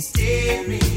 staring